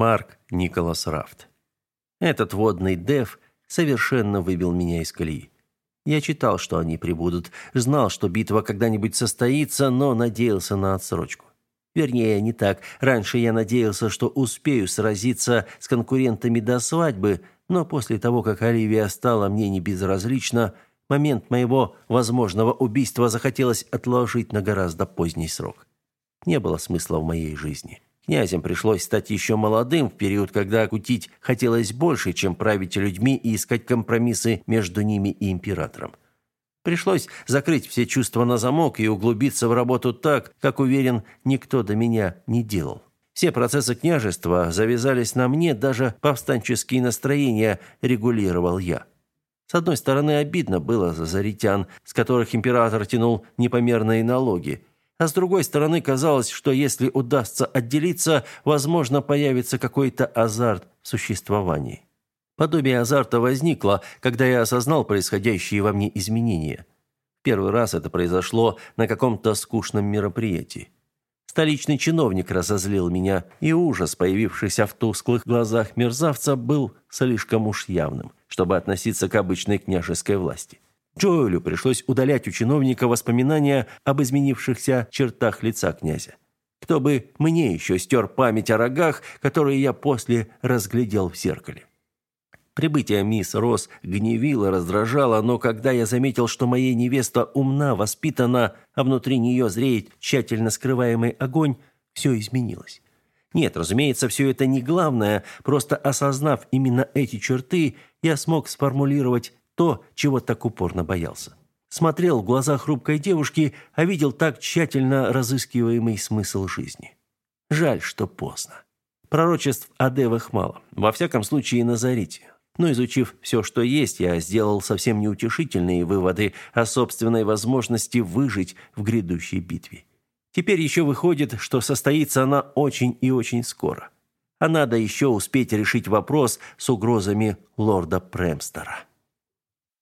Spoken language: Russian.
Марк Николас Рафт. Этот водный дев совершенно выбил меня из колеи. Я читал, что они прибудут, знал, что битва когда-нибудь состоится, но надеялся на отсрочку. Вернее, не так. Раньше я надеялся, что успею сразиться с конкурентами до свадьбы, но после того, как Оливия стала мне не безразлична, момент моего возможного убийства захотелось отложить на гораздо поздний срок. Не было смысла в моей жизни. Князем пришлось стать еще молодым в период, когда кутить хотелось больше, чем править людьми и искать компромиссы между ними и императором. Пришлось закрыть все чувства на замок и углубиться в работу так, как, уверен, никто до меня не делал. Все процессы княжества завязались на мне, даже повстанческие настроения регулировал я. С одной стороны, обидно было за заритян, с которых император тянул непомерные налоги, а с другой стороны, казалось, что если удастся отделиться, возможно, появится какой-то азарт в существовании. Подобие азарта возникло, когда я осознал происходящие во мне изменения. Первый раз это произошло на каком-то скучном мероприятии. Столичный чиновник разозлил меня, и ужас, появившийся в тусклых глазах мерзавца, был слишком уж явным, чтобы относиться к обычной княжеской власти. Джоэлю пришлось удалять у чиновника воспоминания об изменившихся чертах лица князя. Кто бы мне еще стер память о рогах, которые я после разглядел в зеркале. Прибытие мисс Росс гневило, раздражало, но когда я заметил, что моя невеста умна, воспитана, а внутри нее зреет тщательно скрываемый огонь, все изменилось. Нет, разумеется, все это не главное, просто осознав именно эти черты, я смог сформулировать то, чего так упорно боялся. Смотрел в глаза хрупкой девушки, а видел так тщательно разыскиваемый смысл жизни. Жаль, что поздно. Пророчеств о девах мало, во всяком случае на Зарите. Но изучив все, что есть, я сделал совсем неутешительные выводы о собственной возможности выжить в грядущей битве. Теперь еще выходит, что состоится она очень и очень скоро. А надо еще успеть решить вопрос с угрозами лорда Премстера.